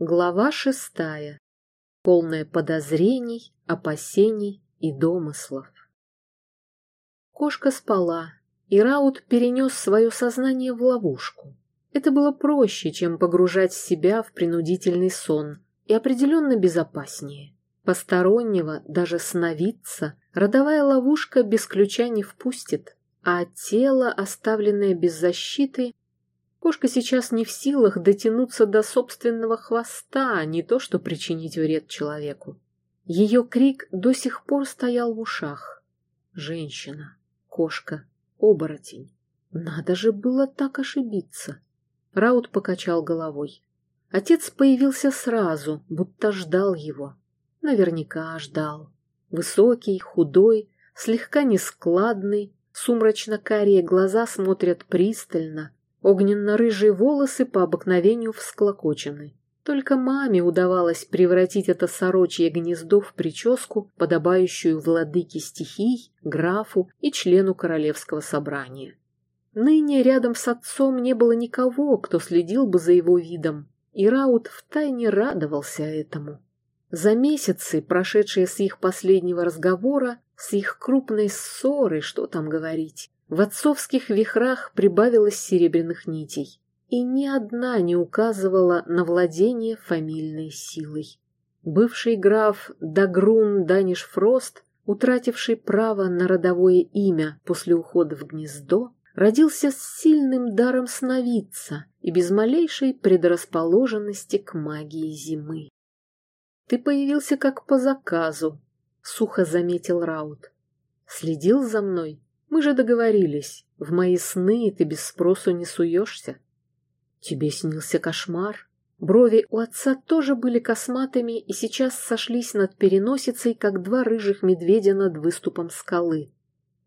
Глава шестая. Полная подозрений, опасений и домыслов. Кошка спала, и Раут перенес свое сознание в ловушку. Это было проще, чем погружать себя в принудительный сон, и определенно безопаснее. Постороннего, даже сновидца, родовая ловушка без ключа не впустит, а тело, оставленное без защиты, Кошка сейчас не в силах дотянуться до собственного хвоста, не то что причинить вред человеку. Ее крик до сих пор стоял в ушах. Женщина, кошка, оборотень. Надо же было так ошибиться. Раут покачал головой. Отец появился сразу, будто ждал его. Наверняка ждал. Высокий, худой, слегка нескладный, сумрачно-карие глаза смотрят пристально, Огненно-рыжие волосы по обыкновению всклокочены. Только маме удавалось превратить это сорочье гнездо в прическу, подобающую владыке стихий, графу и члену королевского собрания. Ныне рядом с отцом не было никого, кто следил бы за его видом, и Раут втайне радовался этому. За месяцы, прошедшие с их последнего разговора, с их крупной ссоры, что там говорить, в отцовских вихрах прибавилось серебряных нитей, и ни одна не указывала на владение фамильной силой. Бывший граф Дагрун Даниш Фрост, утративший право на родовое имя после ухода в гнездо, родился с сильным даром сновидца и без малейшей предрасположенности к магии зимы. «Ты появился как по заказу», — сухо заметил Раут. «Следил за мной?» Мы же договорились, в мои сны ты без спросу не суешься. Тебе снился кошмар. Брови у отца тоже были косматыми и сейчас сошлись над переносицей, как два рыжих медведя над выступом скалы.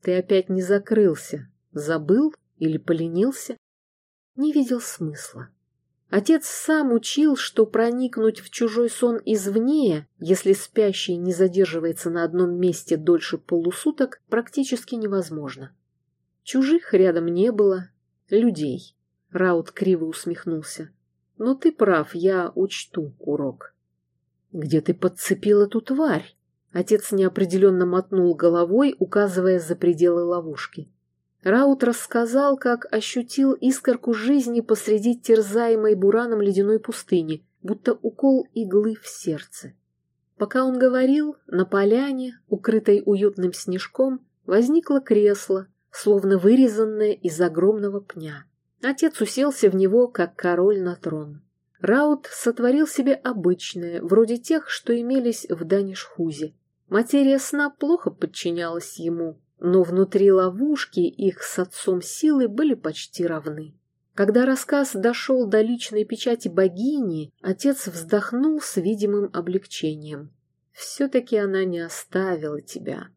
Ты опять не закрылся, забыл или поленился? Не видел смысла. Отец сам учил, что проникнуть в чужой сон извне, если спящий не задерживается на одном месте дольше полусуток, практически невозможно. Чужих рядом не было, людей. Раут криво усмехнулся. Но ты прав, я учту урок. Где ты подцепил эту тварь? Отец неопределенно мотнул головой, указывая за пределы ловушки. Раут рассказал, как ощутил искорку жизни посреди терзаемой бураном ледяной пустыни, будто укол иглы в сердце. Пока он говорил, на поляне, укрытой уютным снежком, возникло кресло, словно вырезанное из огромного пня. Отец уселся в него, как король на трон. Раут сотворил себе обычное, вроде тех, что имелись в Данишхузе. Материя сна плохо подчинялась ему, но внутри ловушки их с отцом силы были почти равны. Когда рассказ дошел до личной печати богини, отец вздохнул с видимым облегчением. «Все-таки она не оставила тебя».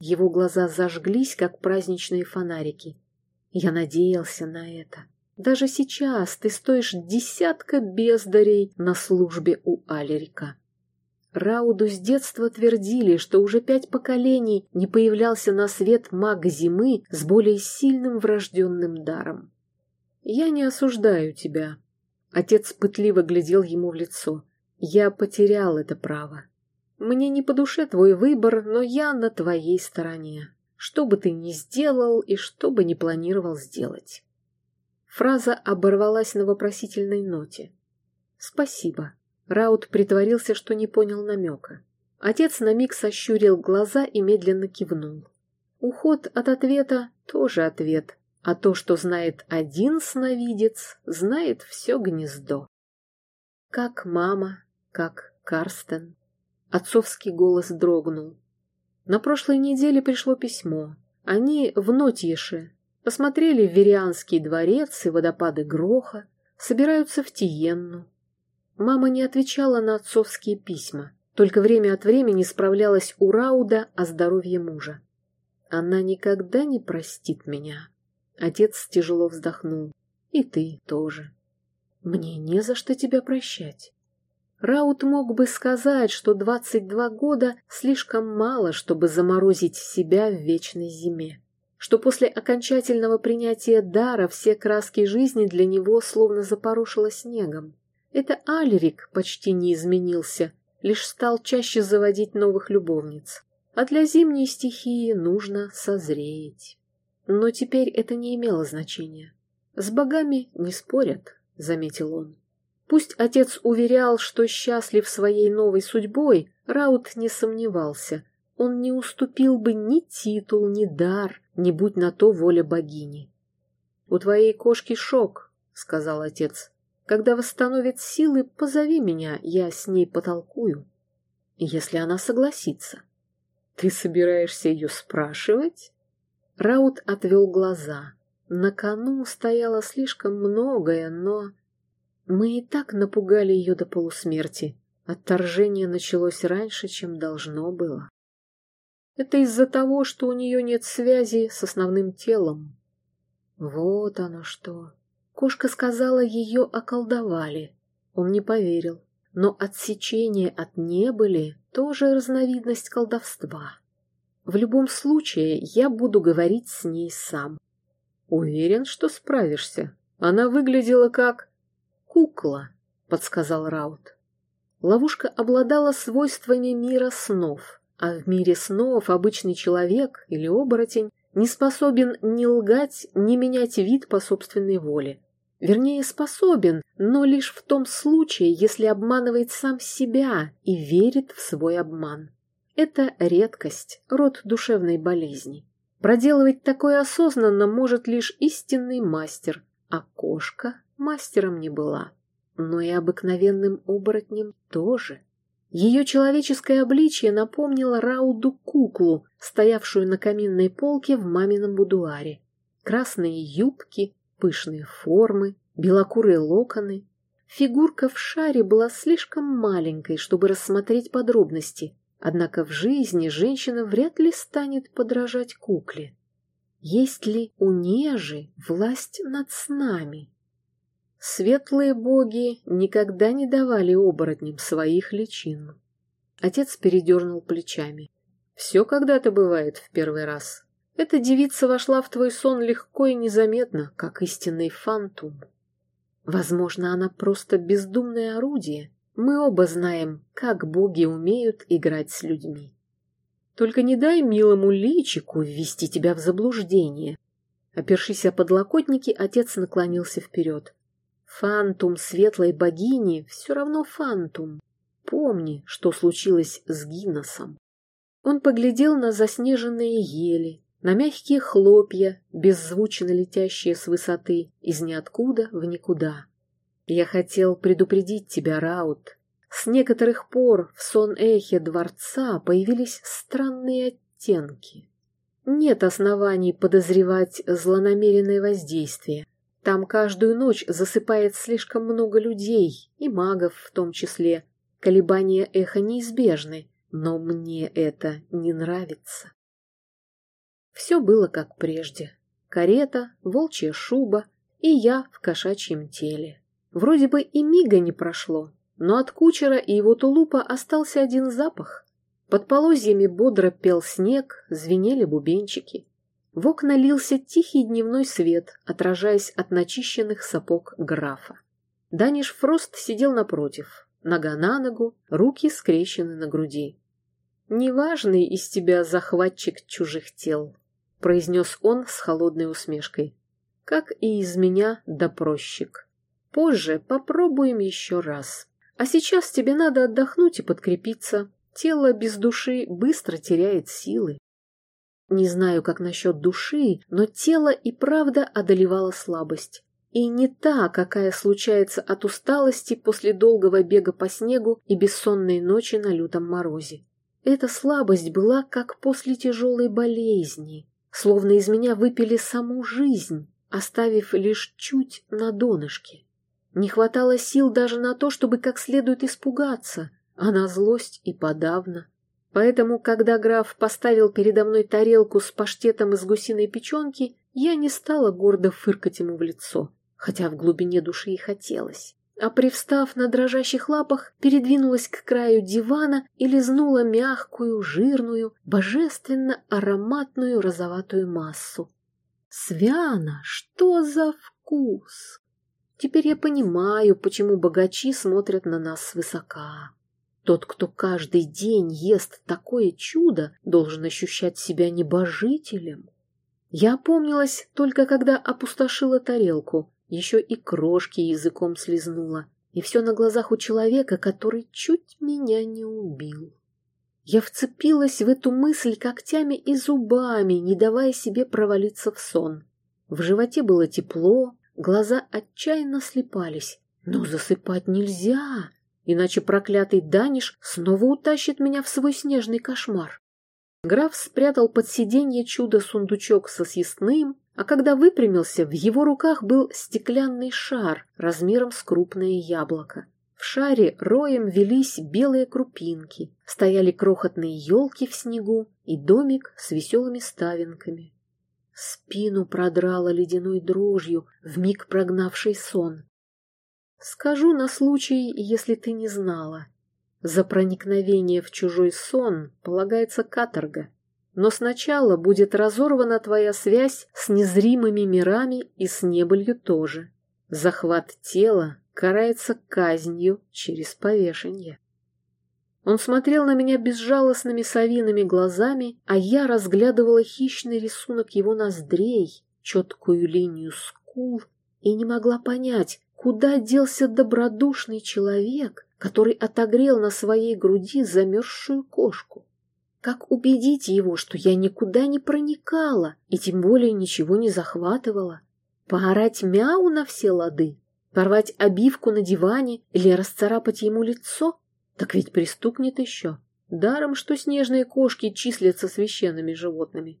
Его глаза зажглись, как праздничные фонарики. Я надеялся на это. Даже сейчас ты стоишь десятка бездарей на службе у Алерика. Рауду с детства твердили, что уже пять поколений не появлялся на свет маг зимы с более сильным врожденным даром. «Я не осуждаю тебя», — отец пытливо глядел ему в лицо. «Я потерял это право. Мне не по душе твой выбор, но я на твоей стороне. Что бы ты ни сделал и что бы ни планировал сделать». Фраза оборвалась на вопросительной ноте. «Спасибо», Раут притворился, что не понял намека. Отец на миг сощурил глаза и медленно кивнул. Уход от ответа тоже ответ, а то, что знает один сновидец, знает все гнездо. Как мама, как Карстен. Отцовский голос дрогнул. На прошлой неделе пришло письмо. Они в Нотьеше посмотрели Верианский дворец и водопады Гроха, собираются в Тиенну, Мама не отвечала на отцовские письма, только время от времени справлялась у Рауда о здоровье мужа. Она никогда не простит меня. Отец тяжело вздохнул. И ты тоже. Мне не за что тебя прощать. Раут мог бы сказать, что двадцать два года слишком мало, чтобы заморозить себя в вечной зиме, что после окончательного принятия дара все краски жизни для него словно запорошило снегом. Это Алерик почти не изменился, лишь стал чаще заводить новых любовниц. А для зимней стихии нужно созреть. Но теперь это не имело значения. «С богами не спорят», — заметил он. Пусть отец уверял, что счастлив своей новой судьбой, Раут не сомневался. Он не уступил бы ни титул, ни дар, не будь на то воля богини. «У твоей кошки шок», — сказал отец. «Когда восстановит силы, позови меня, я с ней потолкую. Если она согласится». «Ты собираешься ее спрашивать?» Раут отвел глаза. На кону стояло слишком многое, но... Мы и так напугали ее до полусмерти. Отторжение началось раньше, чем должно было. Это из-за того, что у нее нет связи с основным телом. Вот оно что. Кошка сказала, ее околдовали. Он не поверил. Но отсечение от небыли тоже разновидность колдовства. В любом случае, я буду говорить с ней сам. Уверен, что справишься. Она выглядела как... кукла, подсказал Раут. Ловушка обладала свойствами мира снов, а в мире снов обычный человек или оборотень не способен ни лгать, ни менять вид по собственной воле. Вернее, способен, но лишь в том случае, если обманывает сам себя и верит в свой обман. Это редкость, род душевной болезни. Проделывать такое осознанно может лишь истинный мастер, а кошка мастером не была. Но и обыкновенным оборотнем тоже. Ее человеческое обличье напомнило Рауду куклу, стоявшую на каминной полке в мамином будуаре. Красные юбки, пышные формы, белокурые локоны. Фигурка в шаре была слишком маленькой, чтобы рассмотреть подробности, однако в жизни женщина вряд ли станет подражать кукле. Есть ли у нежи власть над снами? Светлые боги никогда не давали оборотням своих личин. Отец передернул плечами. Все когда-то бывает в первый раз. Эта девица вошла в твой сон легко и незаметно, как истинный фантум. Возможно, она просто бездумное орудие. Мы оба знаем, как боги умеют играть с людьми. Только не дай милому личику ввести тебя в заблуждение. Опершись о подлокотники, отец наклонился вперед. Фантум светлой богини все равно фантум. Помни, что случилось с Гинносом. Он поглядел на заснеженные ели, на мягкие хлопья, беззвучно летящие с высоты, из ниоткуда в никуда. Я хотел предупредить тебя, Раут. С некоторых пор в сон-эхе дворца появились странные оттенки. Нет оснований подозревать злонамеренное воздействие. Там каждую ночь засыпает слишком много людей, и магов в том числе. Колебания эха неизбежны, но мне это не нравится. Все было как прежде. Карета, волчья шуба и я в кошачьем теле. Вроде бы и мига не прошло, но от кучера и его тулупа остался один запах. Под полозьями бодро пел снег, звенели бубенчики. В окна лился тихий дневной свет, отражаясь от начищенных сапог графа. Даниш Фрост сидел напротив, нога на ногу, руки скрещены на груди. «Неважный из тебя захватчик чужих тел», — произнес он с холодной усмешкой, — «как и из меня допросчик. Позже попробуем еще раз. А сейчас тебе надо отдохнуть и подкрепиться. Тело без души быстро теряет силы. Не знаю, как насчет души, но тело и правда одолевало слабость. И не та, какая случается от усталости после долгого бега по снегу и бессонной ночи на лютом морозе. Эта слабость была как после тяжелой болезни, словно из меня выпили саму жизнь, оставив лишь чуть на донышке. Не хватало сил даже на то, чтобы как следует испугаться, а на злость и подавно. Поэтому, когда граф поставил передо мной тарелку с паштетом из гусиной печенки, я не стала гордо фыркать ему в лицо, хотя в глубине души и хотелось. А привстав на дрожащих лапах, передвинулась к краю дивана и лизнула мягкую, жирную, божественно ароматную розоватую массу. Свяна, что за вкус! Теперь я понимаю, почему богачи смотрят на нас свысока. Тот, кто каждый день ест такое чудо, должен ощущать себя небожителем. Я опомнилась только когда опустошила тарелку, еще и крошки языком слезнула, и все на глазах у человека, который чуть меня не убил. Я вцепилась в эту мысль когтями и зубами, не давая себе провалиться в сон. В животе было тепло, глаза отчаянно слепались. Но засыпать нельзя, иначе проклятый Даниш снова утащит меня в свой снежный кошмар. Граф спрятал под сиденье чудо-сундучок со съестным, а когда выпрямился, в его руках был стеклянный шар размером с крупное яблоко. В шаре роем велись белые крупинки, стояли крохотные елки в снегу и домик с веселыми ставинками. Спину продрало ледяной дрожью, вмиг прогнавший сон. Скажу на случай, если ты не знала. За проникновение в чужой сон полагается каторга. Но сначала будет разорвана твоя связь с незримыми мирами и с небылью тоже. Захват тела карается казнью через повешение. Он смотрел на меня безжалостными совиными глазами, а я разглядывала хищный рисунок его ноздрей, четкую линию скул, и не могла понять, Куда делся добродушный человек, который отогрел на своей груди замерзшую кошку? Как убедить его, что я никуда не проникала и тем более ничего не захватывала? Поорать мяу на все лады? Порвать обивку на диване или расцарапать ему лицо? Так ведь пристукнет еще. Даром, что снежные кошки числятся священными животными.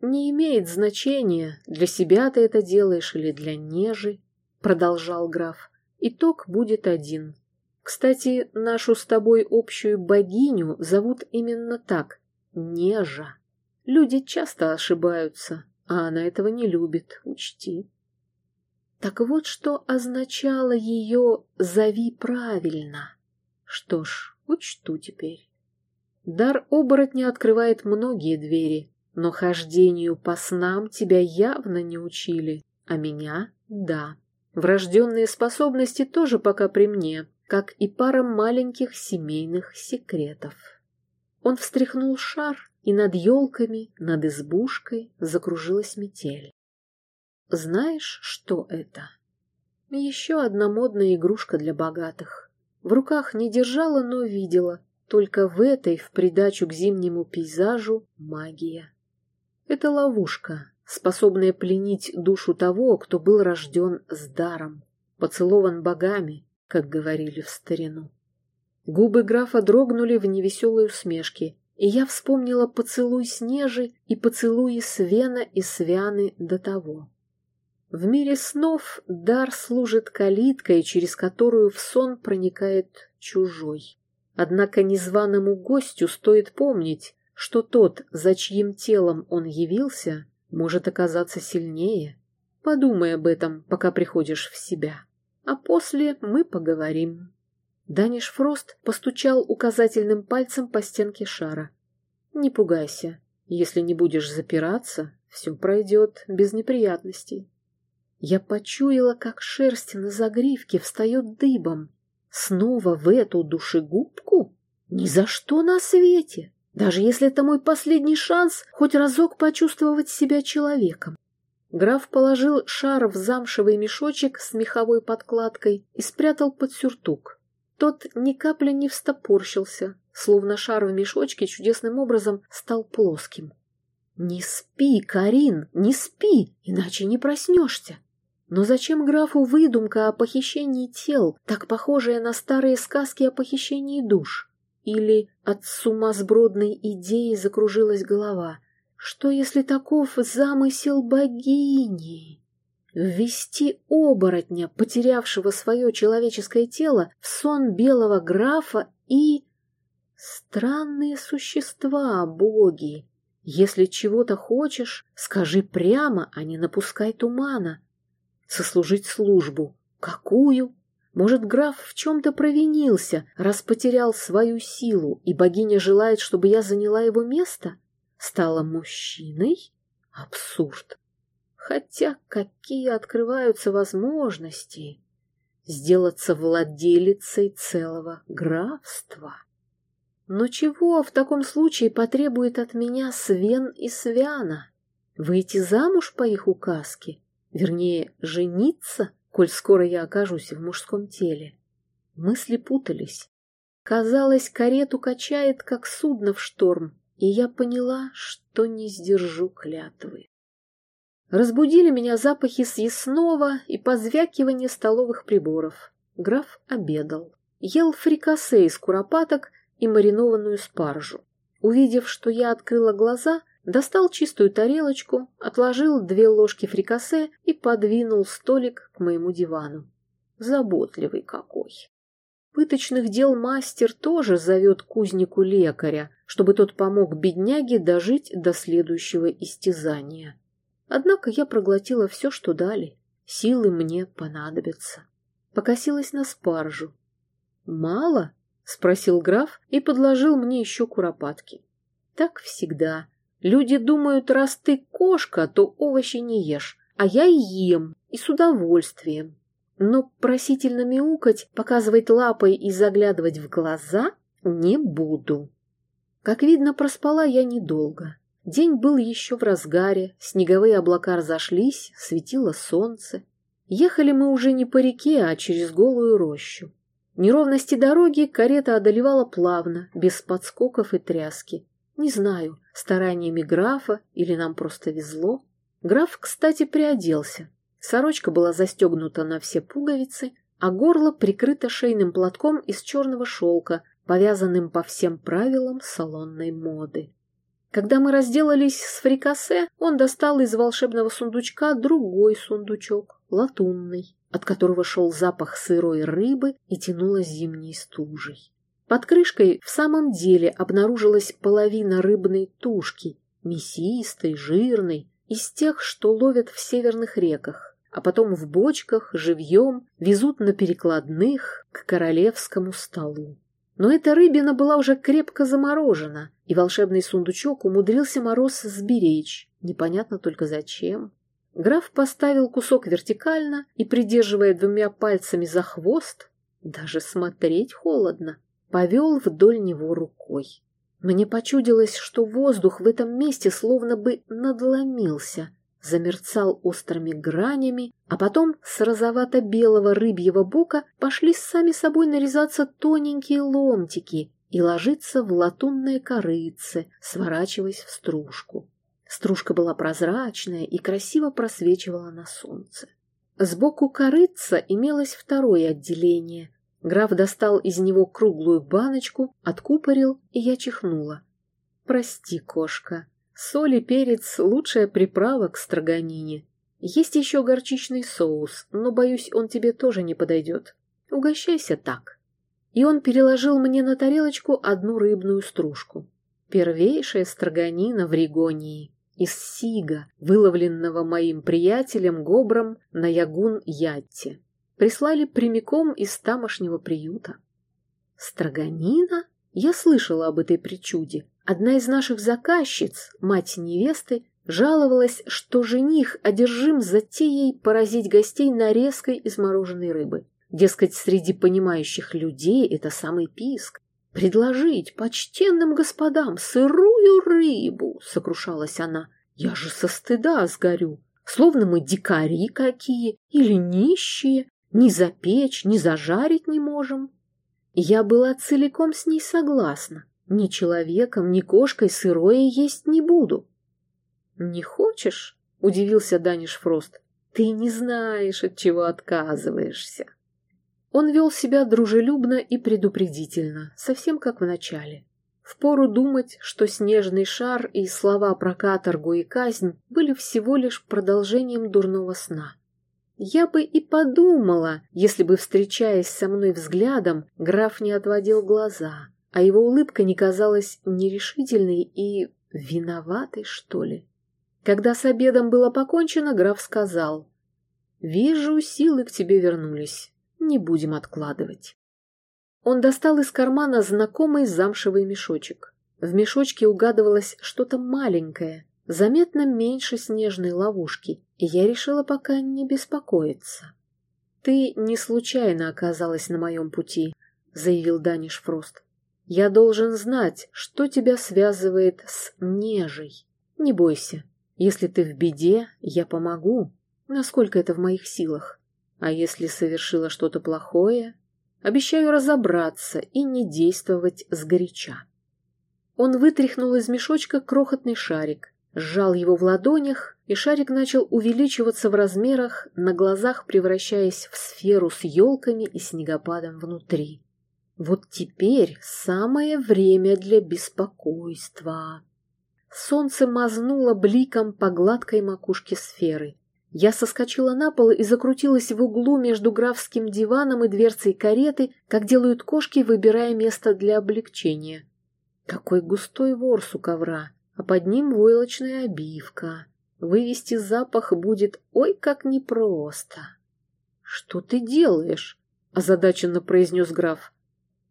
Не имеет значения, для себя ты это делаешь или для нежи. — продолжал граф. «Итог будет один. Кстати, нашу с тобой общую богиню зовут именно так — Нежа. Люди часто ошибаются, а она этого не любит, учти». Так вот, что означало ее «зови правильно». Что ж, учту теперь. Дар оборотня открывает многие двери, но хождению по снам тебя явно не учили, а меня — да. Врожденные способности тоже пока при мне, как и пара маленьких семейных секретов. Он встряхнул шар, и над елками, над избушкой закружилась метель. Знаешь, что это? Еще одна модная игрушка для богатых. В руках не держала, но видела. Только в этой, в придачу к зимнему пейзажу, магия. Это ловушка, способная пленить душу того, кто был рожден с даром, поцелован богами, как говорили в старину. Губы графа дрогнули в невеселой усмешке, и я вспомнила поцелуй Снежи и поцелуи Свена и Свяны до того. В мире снов дар служит калиткой, через которую в сон проникает чужой. Однако незваному гостю стоит помнить, что тот, за чьим телом он явился, может оказаться сильнее. Подумай об этом, пока приходишь в себя. А после мы поговорим. Даниш Фрост постучал указательным пальцем по стенке шара. Не пугайся. Если не будешь запираться, все пройдет без неприятностей. Я почуяла, как шерсть на загривке встает дыбом. Снова в эту душегубку? Ни за что на свете! даже если это мой последний шанс хоть разок почувствовать себя человеком. Граф положил шар в замшевый мешочек с меховой подкладкой и спрятал под сюртук. Тот ни капли не встопорщился, словно шар в мешочке чудесным образом стал плоским. «Не спи, Карин, не спи, иначе не проснешься!» Но зачем графу выдумка о похищении тел, так похожая на старые сказки о похищении душ? Или от сумасбродной идеи закружилась голова. Что, если таков замысел богини? Ввести оборотня, потерявшего свое человеческое тело, в сон белого графа и... Странные существа, боги! Если чего-то хочешь, скажи прямо, а не напускай тумана. Сослужить службу. Какую? Может, граф в чем-то провинился, раз потерял свою силу, и богиня желает, чтобы я заняла его место? Стала мужчиной? Абсурд. Хотя какие открываются возможности сделаться владелицей целого графства. Но чего в таком случае потребует от меня Свен и Свяна? Выйти замуж по их указке? Вернее, жениться, коль скоро я окажусь в мужском теле? Мысли путались. Казалось, карету качает, как судно в шторм, и я поняла, что не сдержу клятвы. Разбудили меня запахи съестного и позвякивание столовых приборов. Граф обедал. Ел фрикасе из куропаток и маринованную спаржу. Увидев, что я открыла глаза, достал чистую тарелочку, отложил две ложки фрикасе и подвинул столик к моему дивану. Заботливый какой! Пыточных дел мастер тоже зовет кузнику лекаря, чтобы тот помог бедняге дожить до следующего истязания. Однако я проглотила все, что дали. Силы мне понадобятся. Покосилась на спаржу. «Мало?» — спросил граф и подложил мне еще куропатки. «Так всегда. Люди думают, раз ты кошка, то овощи не ешь, а я ем, и с удовольствием. Но просительно мяукать, показывать лапой и заглядывать в глаза не буду». Как видно, проспала я недолго. День был еще в разгаре, снеговые облака разошлись, светило солнце. Ехали мы уже не по реке, а через голую рощу. Неровности дороги карета одолевала плавно, без подскоков и тряски. Не знаю, стараниями графа или нам просто везло. Граф, кстати, приоделся. Сорочка была застегнута на все пуговицы, а горло прикрыто шейным платком из черного шелка, повязанным по всем правилам салонной моды. Когда мы разделались с фрикасе, он достал из волшебного сундучка другой сундучок, латунный, от которого шел запах сырой рыбы и тянуло зимней стужей. Под крышкой в самом деле обнаружилась половина рыбной тушки, мясистой, жирной, из тех, что ловят в северных реках, а потом в бочках живьем везут на перекладных к королевскому столу. Но эта рыбина была уже крепко заморожена, и волшебный сундучок умудрился мороз сберечь, непонятно только зачем. Граф поставил кусок вертикально и, придерживая двумя пальцами за хвост, даже смотреть холодно, повел вдоль него рукой. Мне почудилось, что воздух в этом месте словно бы надломился, замерцал острыми гранями, а потом с розовато-белого рыбьего бока пошли сами собой нарезаться тоненькие ломтики и ложиться в латунное корыце, сворачиваясь в стружку. Стружка была прозрачная и красиво просвечивала на солнце. Сбоку корыца имелось второе отделение. Граф достал из него круглую баночку, откупорил, и я чихнула. «Прости, кошка», Соль и перец – лучшая приправа к строганине. Есть еще горчичный соус, но, боюсь, он тебе тоже не подойдет. Угощайся так. И он переложил мне на тарелочку одну рыбную стружку. Первейшая строганина в Ригонии. Из сига, выловленного моим приятелем Гобром на Ягун-Ятте. Прислали прямиком из тамошнего приюта. Строганина? Я слышала об этой причуде, Одна из наших заказчиц, мать невесты, жаловалась, что жених одержим затеей поразить гостей нарезкой из мороженой рыбы. Дескать, среди понимающих людей это самый писк. «Предложить почтенным господам сырую рыбу!» — сокрушалась она. «Я же со стыда сгорю, словно мы дикари какие или нищие, ни запечь, ни зажарить не можем». Я была целиком с ней согласна. Ни человеком, ни кошкой сырое есть не буду. Не хочешь? Удивился Даниш Фрост. Ты не знаешь, от чего отказываешься. Он вел себя дружелюбно и предупредительно, совсем как в начале. Впору думать, что снежный шар и слова про каторгу и казнь были всего лишь продолжением дурного сна. Я бы и подумала, если бы, встречаясь со мной взглядом, граф не отводил глаза, а его улыбка не казалась нерешительной и виноватой, что ли. Когда с обедом было покончено, граф сказал, «Вижу, силы к тебе вернулись. Не будем откладывать». Он достал из кармана знакомый замшевый мешочек. В мешочке угадывалось что-то маленькое, заметно меньше снежной ловушки, и я решила пока не беспокоиться. «Ты не случайно оказалась на моем пути», — заявил Даниш Фрост. «Я должен знать, что тебя связывает с Нежей. Не бойся, если ты в беде, я помогу, насколько это в моих силах. А если совершила что-то плохое, обещаю разобраться и не действовать сгоряча». Он вытряхнул из мешочка крохотный шарик, сжал его в ладонях, и шарик начал увеличиваться в размерах, на глазах превращаясь в сферу с елками и снегопадом внутри. Вот теперь самое время для беспокойства. Солнце мазнуло бликом по гладкой макушке сферы. Я соскочила на пол и закрутилась в углу между графским диваном и дверцей кареты, как делают кошки, выбирая место для облегчения. Какой густой ворс у ковра! а под ним войлочная обивка. Вывести запах будет ой как непросто. — Что ты делаешь? — озадаченно произнес граф.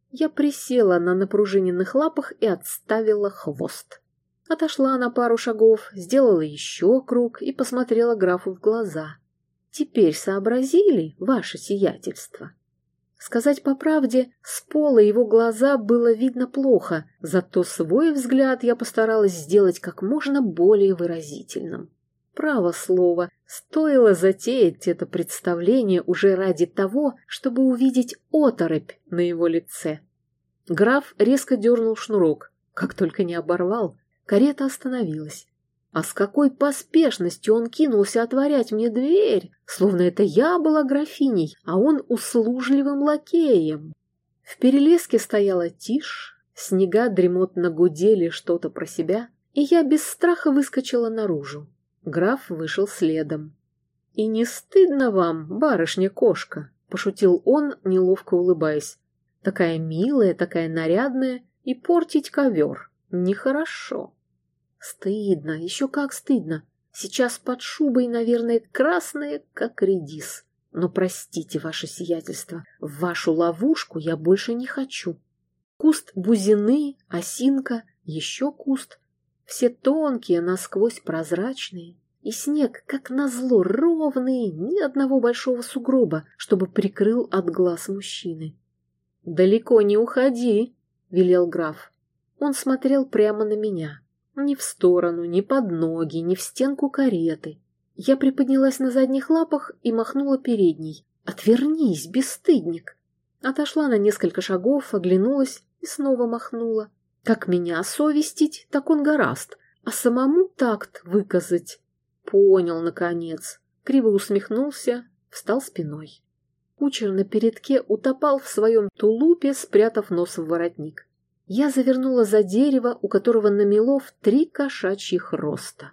Я присела на напружиненных лапах и отставила хвост. Отошла на пару шагов, сделала еще круг и посмотрела графу в глаза. «Теперь сообразили, ваше сиятельство?» Сказать по правде, с пола его глаза было видно плохо, зато свой взгляд я постаралась сделать как можно более выразительным. Право слово, стоило затеять это представление уже ради того, чтобы увидеть оторопь на его лице. Граф резко дернул шнурок, как только не оборвал, карета остановилась. А с какой поспешностью он кинулся отворять мне дверь, словно это я была графиней, а он услужливым лакеем. В перелеске стояла тишь, снега дремотно гудели что-то про себя, и я без страха выскочила наружу. Граф вышел следом. «И не стыдно вам, барышня-кошка?» — пошутил он, неловко улыбаясь. «Такая милая, такая нарядная, и портить ковер нехорошо». Стыдно, еще как стыдно. Сейчас под шубой, наверное, красные, как редис. Но простите, ваше сиятельство, в вашу ловушку я больше не хочу. Куст бузины, осинка, еще куст. Все тонкие, насквозь прозрачные. И снег, как назло, ровный, ни одного большого сугроба, чтобы прикрыл от глаз мужчины. «Далеко не уходи», — велел граф. Он смотрел прямо на меня. Ни в сторону, ни под ноги, ни в стенку кареты. Я приподнялась на задних лапах и махнула передней. «Отвернись, бесстыдник!» Отошла на несколько шагов, оглянулась и снова махнула. Как меня совестить, так он гораст, а самому такт выказать. Понял, наконец. Криво усмехнулся, встал спиной. Кучер на передке утопал в своем тулупе, спрятав нос в воротник я завернула за дерево, у которого намело в три кошачьих роста,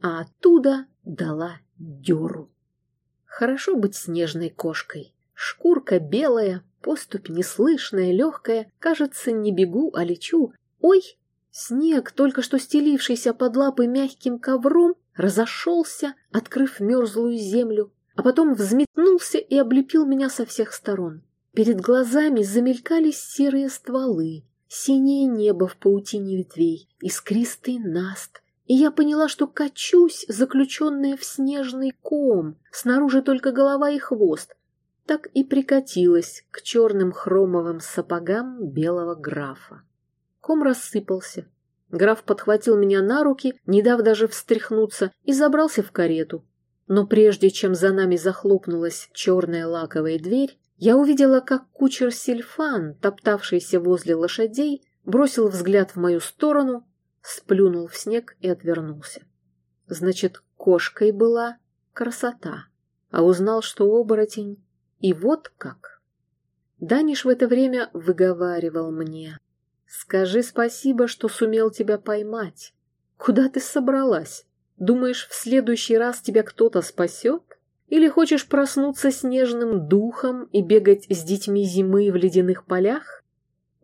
а оттуда дала дёру. Хорошо быть снежной кошкой. Шкурка белая, поступь неслышная, легкая, кажется, не бегу, а лечу. Ой, снег, только что стелившийся под лапой мягким ковром, разошелся, открыв мерзлую землю, а потом взметнулся и облепил меня со всех сторон. Перед глазами замелькались серые стволы, Синее небо в паутине ветвей, искристый наст, и я поняла, что качусь, заключенная в снежный ком, снаружи только голова и хвост, так и прикатилась к черным хромовым сапогам белого графа. Ком рассыпался. Граф подхватил меня на руки, не дав даже встряхнуться, и забрался в карету. Но прежде чем за нами захлопнулась черная лаковая дверь, я увидела, как кучер Сильфан, топтавшийся возле лошадей, бросил взгляд в мою сторону, сплюнул в снег и отвернулся. Значит, кошкой была красота, а узнал, что оборотень, и вот как. Даниш в это время выговаривал мне. «Скажи спасибо, что сумел тебя поймать. Куда ты собралась? Думаешь, в следующий раз тебя кто-то спасет?» Или хочешь проснуться снежным духом и бегать с детьми зимы в ледяных полях?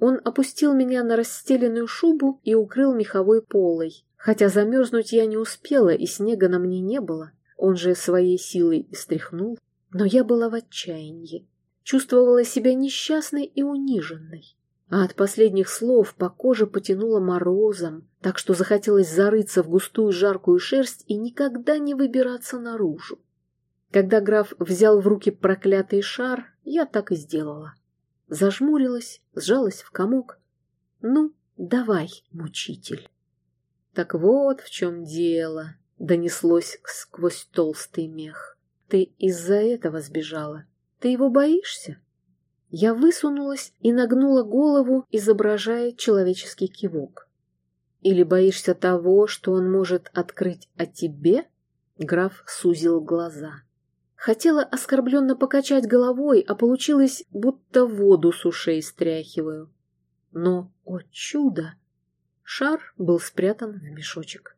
Он опустил меня на расстеленную шубу и укрыл меховой полой. Хотя замерзнуть я не успела, и снега на мне не было. Он же своей силой стряхнул. Но я была в отчаянии. Чувствовала себя несчастной и униженной. А от последних слов по коже потянуло морозом, так что захотелось зарыться в густую жаркую шерсть и никогда не выбираться наружу. Когда граф взял в руки проклятый шар, я так и сделала. Зажмурилась, сжалась в комок. «Ну, давай, мучитель». «Так вот в чем дело», — донеслось сквозь толстый мех. «Ты из-за этого сбежала. Ты его боишься?» Я высунулась и нагнула голову, изображая человеческий кивок. «Или боишься того, что он может открыть о тебе?» Граф сузил глаза. Хотела оскорбленно покачать головой, а получилось, будто воду с ушей стряхиваю. Но, о чудо! Шар был спрятан в мешочек.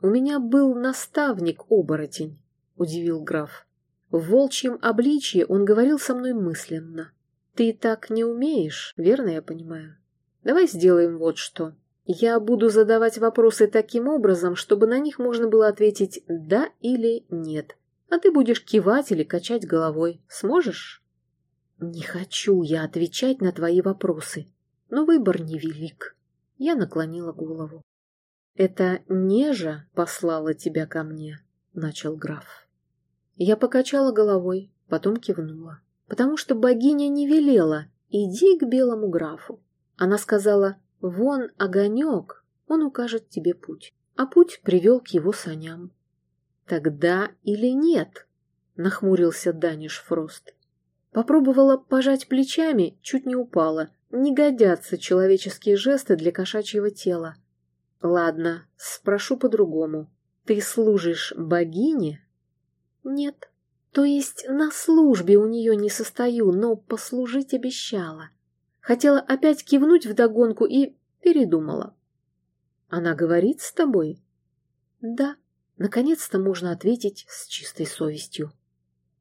«У меня был наставник-оборотень», — удивил граф. В волчьем обличье он говорил со мной мысленно. Ты так не умеешь, верно я понимаю? Давай сделаем вот что. Я буду задавать вопросы таким образом, чтобы на них можно было ответить «да» или «нет». А ты будешь кивать или качать головой. Сможешь? Не хочу я отвечать на твои вопросы, но выбор невелик. Я наклонила голову. Это Нежа послала тебя ко мне, начал граф. Я покачала головой, потом кивнула потому что богиня не велела «иди к белому графу». Она сказала «вон огонек, он укажет тебе путь». А путь привел к его саням. «Тогда или нет?» — нахмурился Даниш Фрост. Попробовала пожать плечами, чуть не упала. Не годятся человеческие жесты для кошачьего тела. «Ладно, спрошу по-другому. Ты служишь богине?» «Нет», то есть на службе у нее не состою, но послужить обещала. Хотела опять кивнуть вдогонку и передумала. Она говорит с тобой? Да. Наконец-то можно ответить с чистой совестью.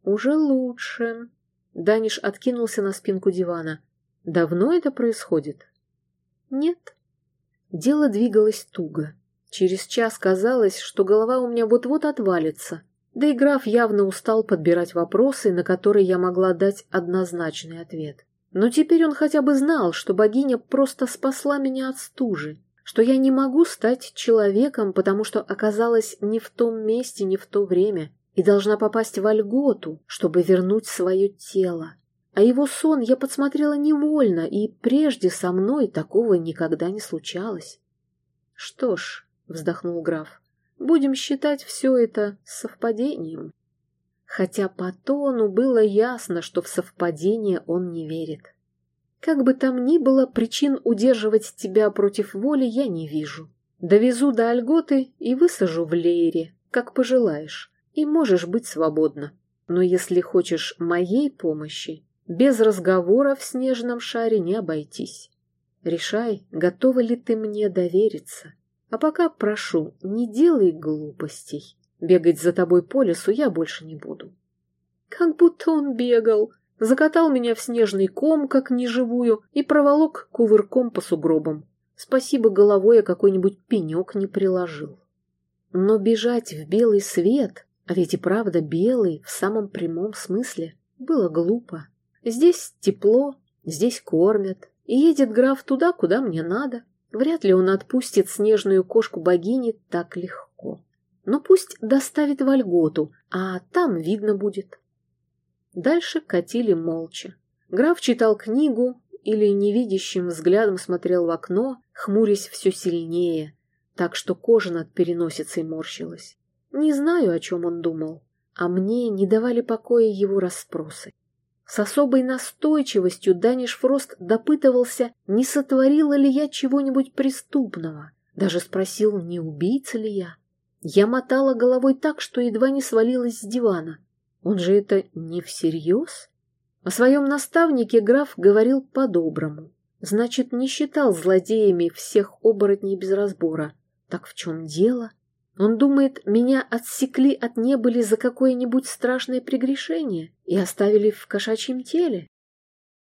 Уже лучше. Даниш откинулся на спинку дивана. Давно это происходит? Нет. Дело двигалось туго. Через час казалось, что голова у меня вот-вот отвалится. Да и граф явно устал подбирать вопросы, на которые я могла дать однозначный ответ. Но теперь он хотя бы знал, что богиня просто спасла меня от стужи, что я не могу стать человеком, потому что оказалась не в том месте, не в то время, и должна попасть в Альготу, чтобы вернуть свое тело. А его сон я подсмотрела невольно, и прежде со мной такого никогда не случалось. — Что ж, — вздохнул граф, Будем считать все это совпадением. Хотя по тону было ясно, что в совпадение он не верит. Как бы там ни было, причин удерживать тебя против воли я не вижу. Довезу до Альготы и высажу в Лейре, как пожелаешь, и можешь быть свободна. Но если хочешь моей помощи, без разговора в снежном шаре не обойтись. Решай, готова ли ты мне довериться. А пока прошу, не делай глупостей. Бегать за тобой по лесу я больше не буду. Как будто он бегал. Закатал меня в снежный ком, как неживую, и проволок кувырком по сугробам. Спасибо, головой я какой-нибудь пенек не приложил. Но бежать в белый свет, а ведь и правда белый в самом прямом смысле, было глупо. Здесь тепло, здесь кормят, и едет граф туда, куда мне надо. Вряд ли он отпустит снежную кошку богини так легко. Но пусть доставит в Ольготу, а там видно будет. Дальше катили молча. Граф читал книгу или невидящим взглядом смотрел в окно, хмурясь все сильнее, так что кожа над переносицей морщилась. Не знаю, о чем он думал, а мне не давали покоя его расспросы. С особой настойчивостью Даниш Фрост допытывался, не сотворила ли я чего-нибудь преступного. Даже спросил, не убийца ли я. Я мотала головой так, что едва не свалилась с дивана. Он же это не всерьез? О своем наставнике граф говорил по-доброму. Значит, не считал злодеями всех оборотней без разбора. Так в чем дело? Он думает, меня отсекли от небыли за какое-нибудь страшное прегрешение и оставили в кошачьем теле.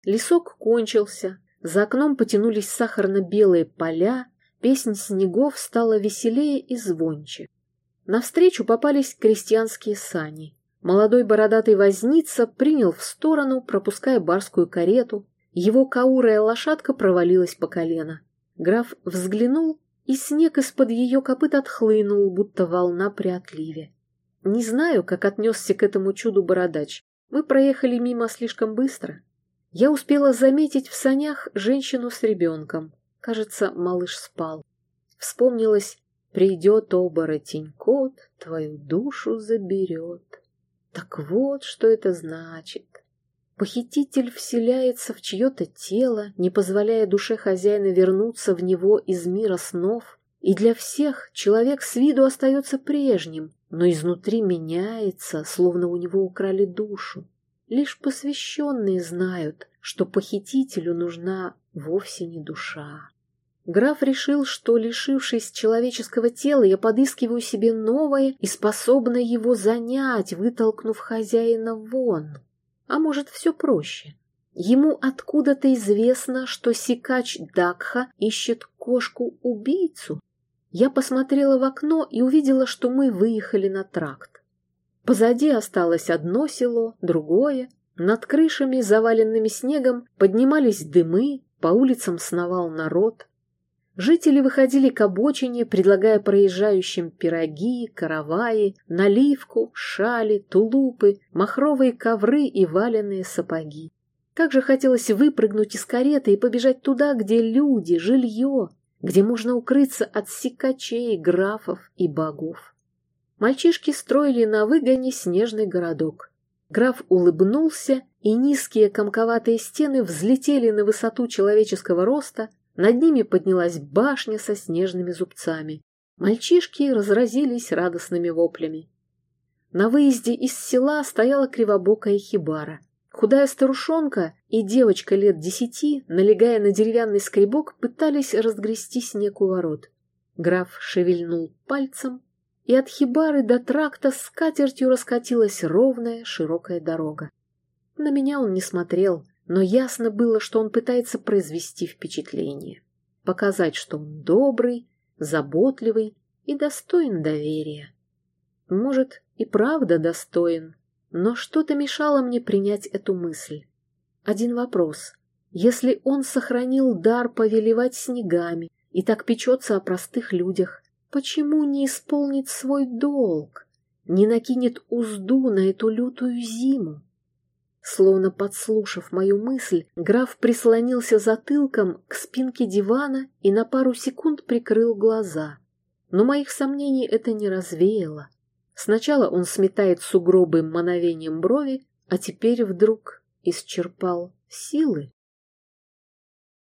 Лесок кончился, за окном потянулись сахарно-белые поля, песнь снегов стала веселее и звонче. Навстречу попались крестьянские сани. Молодой бородатый возница принял в сторону, пропуская барскую карету. Его каурая лошадка провалилась по колено. Граф взглянул, и снег из-под ее копыт отхлынул, будто волна при отливе. Не знаю, как отнесся к этому чуду бородач. Мы проехали мимо слишком быстро. Я успела заметить в санях женщину с ребенком. Кажется, малыш спал. Вспомнилось «Придет оборотень кот, твою душу заберет». Так вот, что это значит. Похититель вселяется в чье-то тело, не позволяя душе хозяина вернуться в него из мира снов, и для всех человек с виду остается прежним, но изнутри меняется, словно у него украли душу. Лишь посвященные знают, что похитителю нужна вовсе не душа. Граф решил, что, лишившись человеческого тела, я подыскиваю себе новое и способна его занять, вытолкнув хозяина вон. А может, все проще. Ему откуда-то известно, что Сикач Дакха ищет кошку-убийцу. Я посмотрела в окно и увидела, что мы выехали на тракт. Позади осталось одно село, другое. Над крышами, заваленными снегом, поднимались дымы, по улицам сновал народ. Жители выходили к обочине, предлагая проезжающим пироги, караваи, наливку, шали, тулупы, махровые ковры и валенные сапоги. Как же хотелось выпрыгнуть из кареты и побежать туда, где люди, жилье, где можно укрыться от сикачей, графов и богов. Мальчишки строили на выгоне снежный городок. Граф улыбнулся, и низкие комковатые стены взлетели на высоту человеческого роста, над ними поднялась башня со снежными зубцами. Мальчишки разразились радостными воплями. На выезде из села стояла кривобокая хибара. Худая старушонка и девочка лет десяти, налегая на деревянный скребок, пытались разгрести снег у ворот. Граф шевельнул пальцем, и от хибары до тракта с катертью раскатилась ровная широкая дорога. На меня он не смотрел, но ясно было, что он пытается произвести впечатление, показать, что он добрый, заботливый и достоин доверия. Может, и правда достоин, но что-то мешало мне принять эту мысль. Один вопрос. Если он сохранил дар повелевать снегами и так печется о простых людях, почему не исполнит свой долг, не накинет узду на эту лютую зиму? Словно подслушав мою мысль, граф прислонился затылком к спинке дивана и на пару секунд прикрыл глаза. Но моих сомнений это не развеяло. Сначала он сметает сугробы мановением брови, а теперь вдруг исчерпал силы.